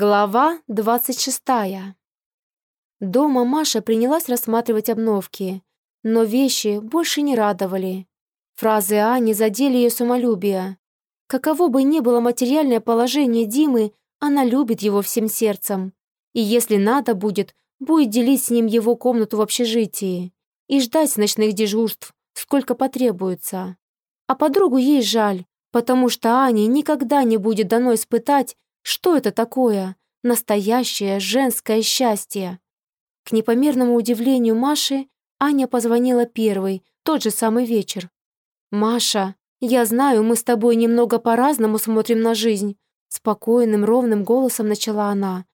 Глава 26. Дома Маша принялась рассматривать обновки, но вещи больше не радовали. Фразы Ани задели ее самолюбие. Каково бы ни было материальное положение Димы, она любит его всем сердцем. И если надо будет, будет делить с ним его комнату в общежитии и ждать ночных дежурств, сколько потребуется. А подругу ей жаль, потому что Ане никогда не будет дано испытать, что это такое? Настоящее женское счастье. К непомерному удивлению Маши Аня позвонила первой, тот же самый вечер. «Маша, я знаю, мы с тобой немного по-разному смотрим на жизнь», спокойным, ровным голосом начала она.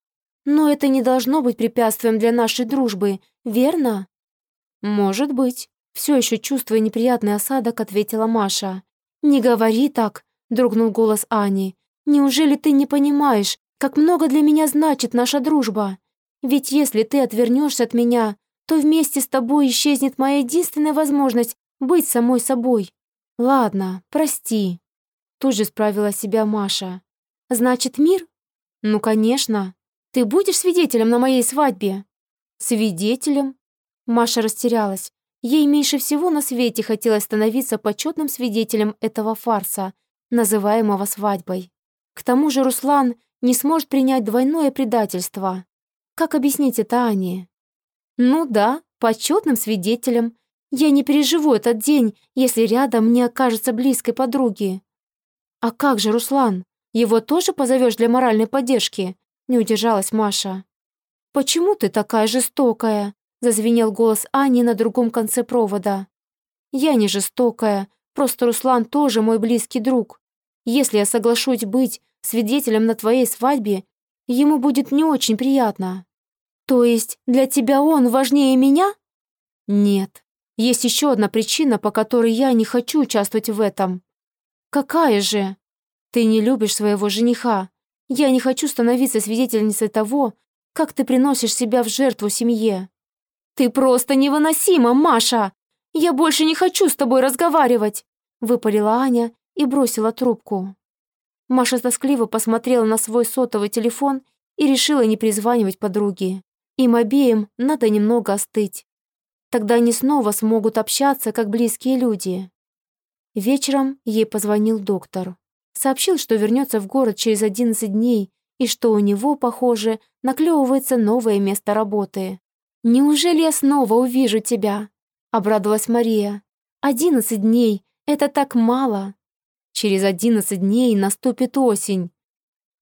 «Но это не должно быть препятствием для нашей дружбы, верно?» «Может быть», все еще чувствуя неприятный осадок, ответила Маша. «Не говори так», — дрогнул голос Ани. Неужели ты не понимаешь, как много для меня значит наша дружба? Ведь если ты отвернешься от меня, то вместе с тобой исчезнет моя единственная возможность быть самой собой. Ладно, прости. Тут же справила себя Маша. Значит, мир? Ну, конечно. Ты будешь свидетелем на моей свадьбе? Свидетелем? Маша растерялась. Ей меньше всего на свете хотелось становиться почетным свидетелем этого фарса, называемого свадьбой. К тому же Руслан не сможет принять двойное предательство. Как объяснить это Ане? Ну да, почетным свидетелем. Я не переживу этот день, если рядом не окажется близкой подруги. А как же Руслан? Его тоже позовешь для моральной поддержки? Не удержалась Маша. «Почему ты такая жестокая?» зазвенел голос Ани на другом конце провода. «Я не жестокая, просто Руслан тоже мой близкий друг. Если я соглашусь быть свидетелем на твоей свадьбе, ему будет не очень приятно. То есть для тебя он важнее меня? Нет. Есть еще одна причина, по которой я не хочу участвовать в этом. Какая же? Ты не любишь своего жениха. Я не хочу становиться свидетельницей того, как ты приносишь себя в жертву семье. Ты просто невыносима, Маша! Я больше не хочу с тобой разговаривать!» Выпалила Аня и бросила трубку. Маша тоскливо посмотрела на свой сотовый телефон и решила не призванивать подруге. Им обеим надо немного остыть. Тогда они снова смогут общаться, как близкие люди. Вечером ей позвонил доктор. Сообщил, что вернется в город через 11 дней и что у него, похоже, наклевывается новое место работы. «Неужели я снова увижу тебя?» — обрадовалась Мария. «Одиннадцать дней — это так мало!» Через одиннадцать дней наступит осень.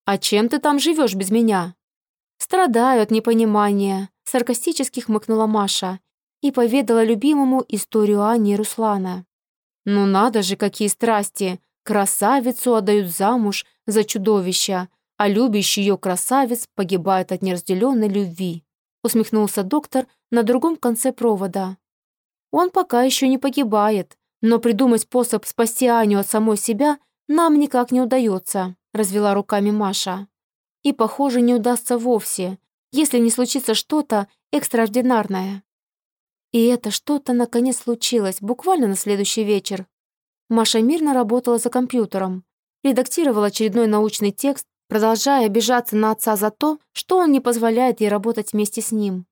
А чем ты там живешь без меня? Страдаю от непонимания, саркастически хмыкнула Маша и поведала любимому историю Ани и Руслана. Ну надо же, какие страсти! Красавицу отдают замуж за чудовища, а любящий ее красавец погибает от неразделенной любви. Усмехнулся доктор на другом конце провода. Он пока еще не погибает, но придумать способ спасти Аню от самой себя нам никак не удается», — развела руками Маша. «И, похоже, не удастся вовсе, если не случится что-то экстраординарное». И это что-то наконец случилось, буквально на следующий вечер. Маша мирно работала за компьютером, редактировала очередной научный текст, продолжая обижаться на отца за то, что он не позволяет ей работать вместе с ним.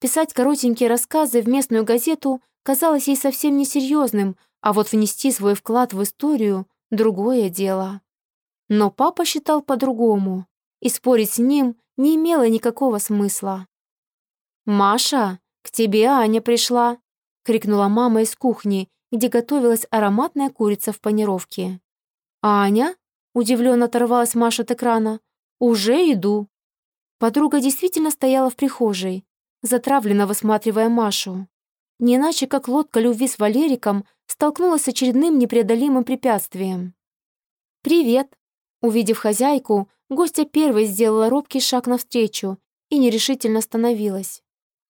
Писать коротенькие рассказы в местную газету казалось ей совсем несерьезным, а вот внести свой вклад в историю — другое дело. Но папа считал по-другому, и спорить с ним не имело никакого смысла. «Маша, к тебе Аня пришла!» — крикнула мама из кухни, где готовилась ароматная курица в панировке. «Аня?» — удивленно оторвалась Маша от экрана. «Уже иду». Подруга действительно стояла в прихожей, затравленно высматривая Машу. Не иначе, как лодка любви с Валериком столкнулась с очередным непреодолимым препятствием. «Привет!» Увидев хозяйку, гостья первой сделала робкий шаг навстречу и нерешительно остановилась.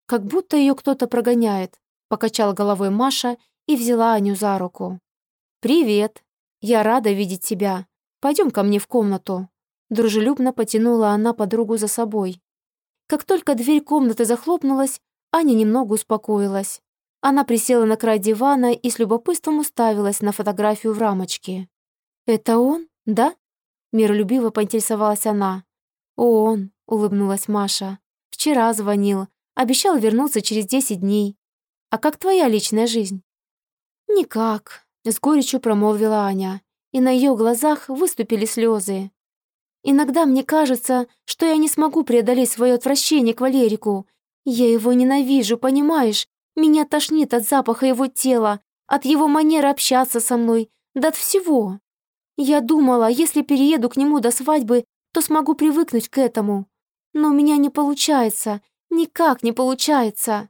«Как будто ее кто-то прогоняет», — покачала головой Маша и взяла Аню за руку. «Привет! Я рада видеть тебя. Пойдем ко мне в комнату». Дружелюбно потянула она подругу за собой. Как только дверь комнаты захлопнулась, Аня немного успокоилась. Она присела на край дивана и с любопытством уставилась на фотографию в рамочке. «Это он, да?» Миролюбиво поинтересовалась она. «Он, улыбнулась Маша. «Вчера звонил, обещал вернуться через десять дней. А как твоя личная жизнь?» «Никак», — с горечью промолвила Аня, и на ее глазах выступили слезы. «Иногда мне кажется, что я не смогу преодолеть свое отвращение к Валерику. Я его ненавижу, понимаешь? Меня тошнит от запаха его тела, от его манеры общаться со мной, да от всего. Я думала, если перееду к нему до свадьбы, то смогу привыкнуть к этому. Но у меня не получается, никак не получается.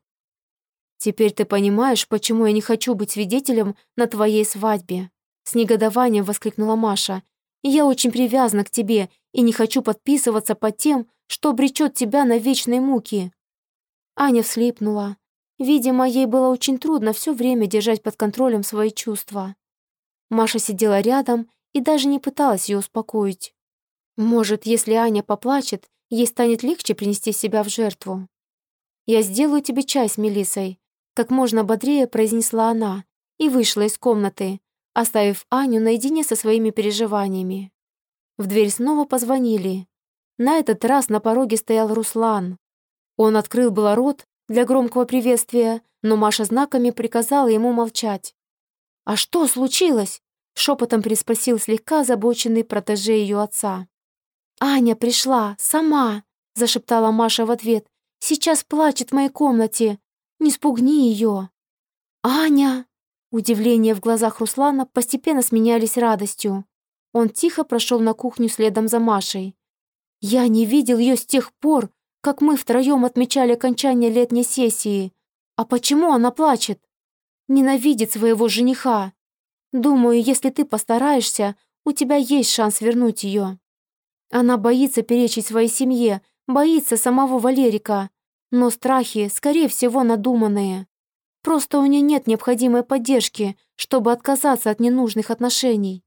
Теперь ты понимаешь, почему я не хочу быть свидетелем на твоей свадьбе. С негодованием воскликнула Маша. Я очень привязана к тебе и не хочу подписываться под тем, что обречет тебя на вечные муки. Аня вслипнула. Видимо, ей было очень трудно все время держать под контролем свои чувства. Маша сидела рядом и даже не пыталась ее успокоить. Может, если Аня поплачет, ей станет легче принести себя в жертву. «Я сделаю тебе чай с Мелиссой», как можно бодрее произнесла она и вышла из комнаты, оставив Аню наедине со своими переживаниями. В дверь снова позвонили. На этот раз на пороге стоял Руслан. Он открыл было рот для громкого приветствия, но Маша знаками приказала ему молчать. «А что случилось?» Шепотом переспросил слегка озабоченный протеже ее отца. «Аня пришла, сама!» зашептала Маша в ответ. «Сейчас плачет в моей комнате. Не спугни ее!» «Аня!» Удивление в глазах Руслана постепенно сменялись радостью. Он тихо прошел на кухню следом за Машей. «Я не видел ее с тех пор, как мы втроем отмечали окончание летней сессии. А почему она плачет? Ненавидит своего жениха. Думаю, если ты постараешься, у тебя есть шанс вернуть ее. Она боится перечить своей семье, боится самого Валерика. Но страхи, скорее всего, надуманные. Просто у нее нет необходимой поддержки, чтобы отказаться от ненужных отношений.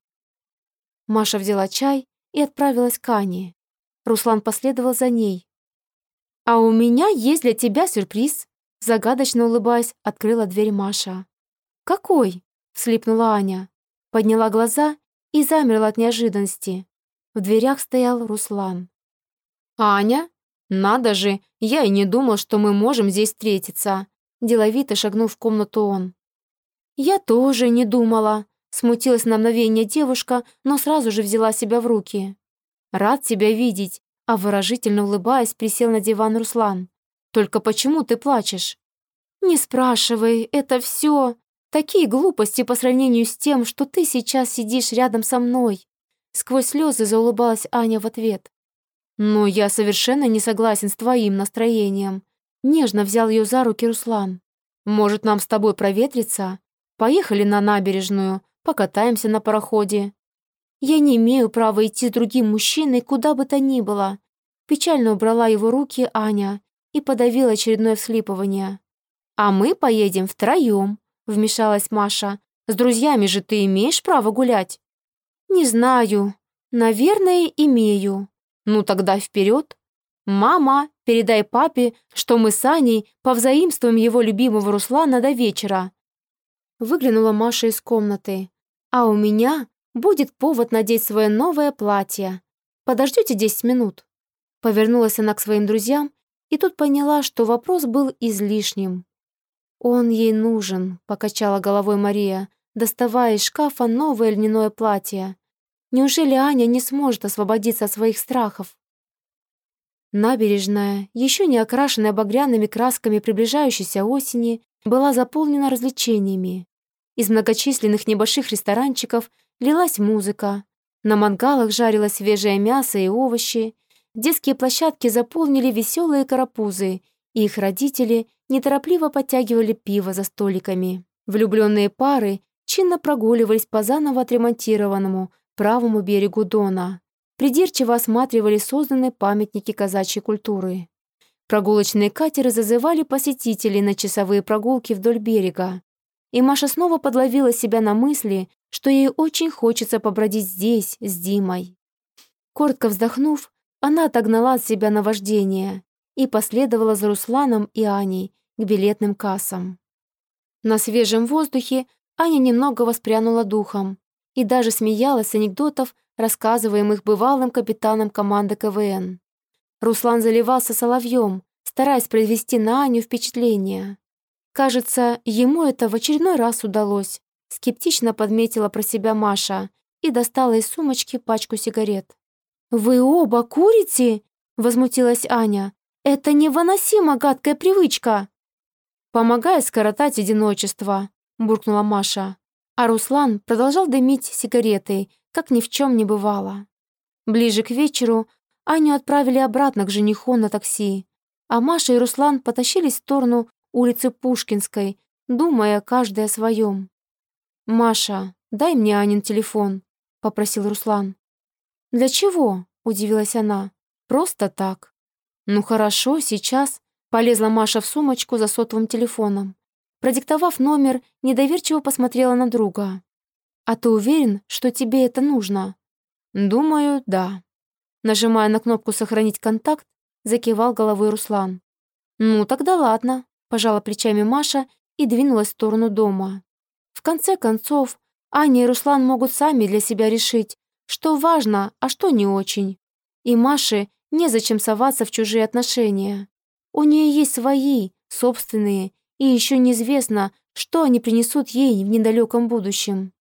Маша взяла чай и отправилась к Ане. Руслан последовал за ней. «А у меня есть для тебя сюрприз», загадочно улыбаясь, открыла дверь Маша. «Какой?» — вслипнула Аня. Подняла глаза и замерла от неожиданности. В дверях стоял Руслан. «Аня? Надо же, я и не думал, что мы можем здесь встретиться», деловито шагнул в комнату он. «Я тоже не думала», смутилась на мгновение девушка, но сразу же взяла себя в руки. «Рад тебя видеть», а выражительно улыбаясь, присел на диван Руслан. «Только почему ты плачешь?» «Не спрашивай, это все...» Такие глупости по сравнению с тем, что ты сейчас сидишь рядом со мной. Сквозь слезы заулыбалась Аня в ответ. Но я совершенно не согласен с твоим настроением. Нежно взял ее за руки Руслан. Может, нам с тобой проветриться? Поехали на набережную, покатаемся на пароходе. Я не имею права идти с другим мужчиной куда бы то ни было. Печально убрала его руки Аня и подавила очередное вслипывание. А мы поедем втроем вмешалась Маша. «С друзьями же ты имеешь право гулять?» «Не знаю. Наверное, имею. Ну тогда вперед. Мама, передай папе, что мы с Аней повзаимствуем его любимого Руслана до вечера». Выглянула Маша из комнаты. «А у меня будет повод надеть свое новое платье. Подождете десять минут?» Повернулась она к своим друзьям и тут поняла, что вопрос был излишним. «Он ей нужен», — покачала головой Мария, доставая из шкафа новое льняное платье. «Неужели Аня не сможет освободиться от своих страхов?» Набережная, еще не окрашенная багряными красками приближающейся осени, была заполнена развлечениями. Из многочисленных небольших ресторанчиков лилась музыка. На мангалах жарилось свежее мясо и овощи. Детские площадки заполнили веселые карапузы, и их родители неторопливо подтягивали пиво за столиками. Влюбленные пары чинно прогуливались по заново отремонтированному правому берегу Дона. Придирчиво осматривали созданные памятники казачьей культуры. Прогулочные катеры зазывали посетителей на часовые прогулки вдоль берега. И Маша снова подловила себя на мысли, что ей очень хочется побродить здесь, с Димой. Коротко вздохнув, она отогнала от себя наваждение и последовала за Русланом и Аней к билетным кассам. На свежем воздухе Аня немного воспрянула духом и даже смеялась анекдотов, рассказываемых бывалым капитаном команды КВН. Руслан заливался соловьем, стараясь произвести на Аню впечатление. Кажется, ему это в очередной раз удалось. Скептично подметила про себя Маша и достала из сумочки пачку сигарет. «Вы оба курите?» — возмутилась Аня. «Это невыносимо гадкая привычка!» «Помогает скоротать одиночество», — буркнула Маша. А Руслан продолжал дымить сигаретой, как ни в чем не бывало. Ближе к вечеру Аню отправили обратно к жениху на такси, а Маша и Руслан потащились в сторону улицы Пушкинской, думая каждый о своем. «Маша, дай мне Анин телефон», — попросил Руслан. «Для чего?» — удивилась она. «Просто так». «Ну хорошо, сейчас», — полезла Маша в сумочку за сотовым телефоном. Продиктовав номер, недоверчиво посмотрела на друга. «А ты уверен, что тебе это нужно?» «Думаю, да». Нажимая на кнопку «Сохранить контакт», закивал головой Руслан. «Ну, тогда ладно», — пожала плечами Маша и двинулась в сторону дома. В конце концов, Аня и Руслан могут сами для себя решить, что важно, а что не очень. И Маше незачем соваться в чужие отношения. У нее есть свои, собственные, и еще неизвестно, что они принесут ей в недалеком будущем.